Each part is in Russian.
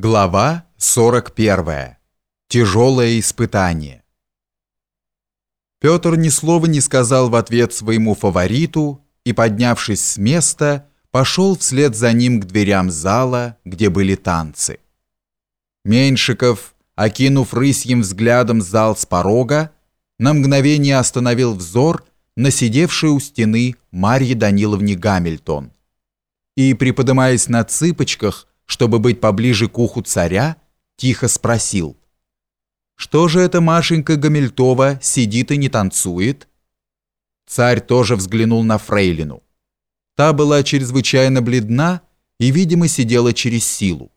Глава 41. Тяжелое испытание. Петр ни слова не сказал в ответ своему фавориту и, поднявшись с места, пошел вслед за ним к дверям зала, где были танцы. Меньшиков, окинув рысьим взглядом зал с порога, на мгновение остановил взор на сидевшей у стены Марье Даниловне Гамильтон и, приподымаясь на цыпочках, чтобы быть поближе к уху царя, тихо спросил. «Что же эта Машенька Гамильтова сидит и не танцует?» Царь тоже взглянул на фрейлину. Та была чрезвычайно бледна и, видимо, сидела через силу.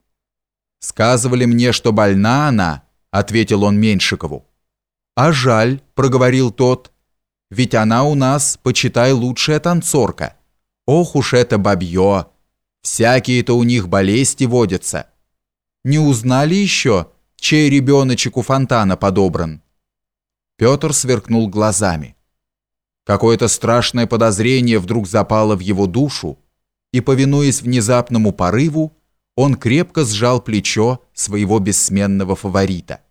«Сказывали мне, что больна она», — ответил он Меньшикову. «А жаль», — проговорил тот, — «ведь она у нас, почитай, лучшая танцорка. Ох уж это бабье!» Всякие-то у них болезни водятся. Не узнали еще, чей ребеночек у фонтана подобран?» Петр сверкнул глазами. Какое-то страшное подозрение вдруг запало в его душу, и, повинуясь внезапному порыву, он крепко сжал плечо своего бессменного фаворита.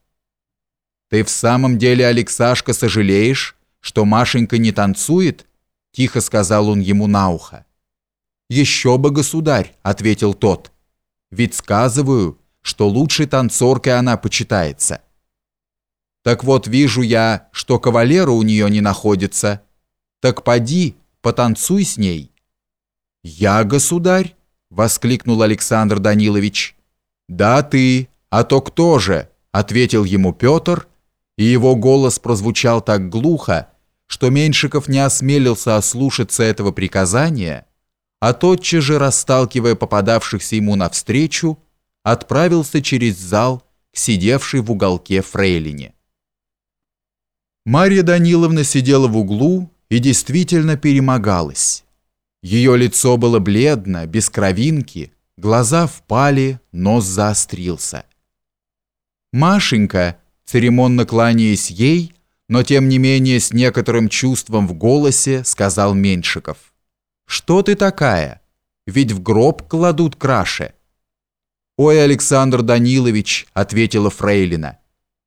«Ты в самом деле, Алексашка, сожалеешь, что Машенька не танцует?» – тихо сказал он ему на ухо. «Еще бы, государь», — ответил тот. «Ведь сказываю, что лучшей танцоркой она почитается». «Так вот вижу я, что кавалера у нее не находится. Так поди, потанцуй с ней». «Я, государь?» — воскликнул Александр Данилович. «Да ты, а то кто же?» — ответил ему Петр, и его голос прозвучал так глухо, что Меньшиков не осмелился ослушаться этого приказания — а тотчас же, расталкивая попадавшихся ему навстречу, отправился через зал к сидевшей в уголке фрейлине. Марья Даниловна сидела в углу и действительно перемогалась. Ее лицо было бледно, без кровинки, глаза впали, нос заострился. «Машенька», церемонно кланяясь ей, но тем не менее с некоторым чувством в голосе, сказал Меньшиков. Что ты такая? Ведь в гроб кладут краше. Ой, Александр Данилович, ответила Фрейлина.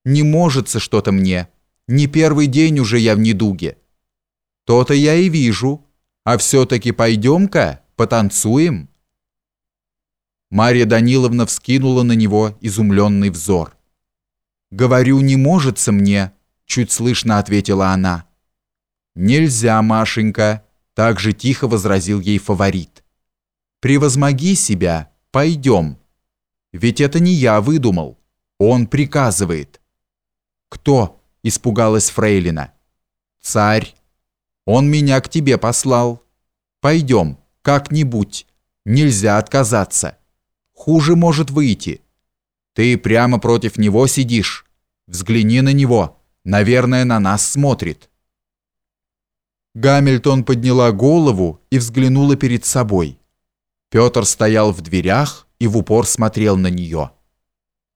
Не можется что-то мне. Не первый день уже я в недуге. То-то я и вижу. А все-таки пойдем-ка, потанцуем. Марья Даниловна вскинула на него изумленный взор. «Говорю, не можется мне», — чуть слышно ответила она. «Нельзя, Машенька», так же тихо возразил ей фаворит. «Превозмоги себя, пойдем. Ведь это не я выдумал. Он приказывает». «Кто?» – испугалась Фрейлина. «Царь. Он меня к тебе послал. Пойдем, как-нибудь. Нельзя отказаться. Хуже может выйти. Ты прямо против него сидишь. Взгляни на него. Наверное, на нас смотрит». Гамильтон подняла голову и взглянула перед собой. Петр стоял в дверях и в упор смотрел на нее.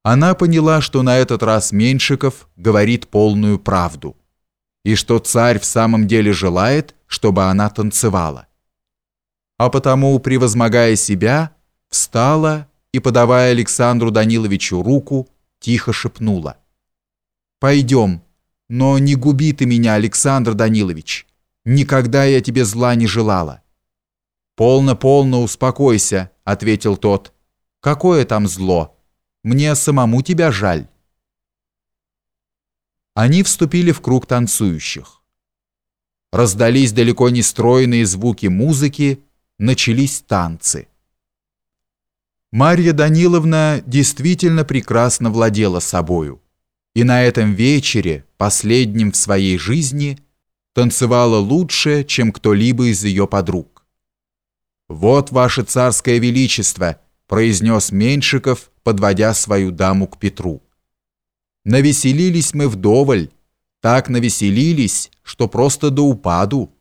Она поняла, что на этот раз Меньшиков говорит полную правду, и что царь в самом деле желает, чтобы она танцевала. А потому, превозмогая себя, встала и, подавая Александру Даниловичу руку, тихо шепнула. «Пойдем, но не губи ты меня, Александр Данилович. Никогда я тебе зла не желала». «Полно, полно, успокойся», — ответил тот. «Какое там зло? Мне самому тебя жаль». Они вступили в круг танцующих. Раздались далеко не стройные звуки музыки, начались танцы. Марья Даниловна действительно прекрасно владела собою, и на этом вечере, последнем в своей жизни, танцевала лучше, чем кто-либо из ее подруг. «Вот ваше царское величество», – произнес Меньшиков, подводя свою даму к Петру. «Навеселились мы вдоволь, так навеселились, что просто до упаду».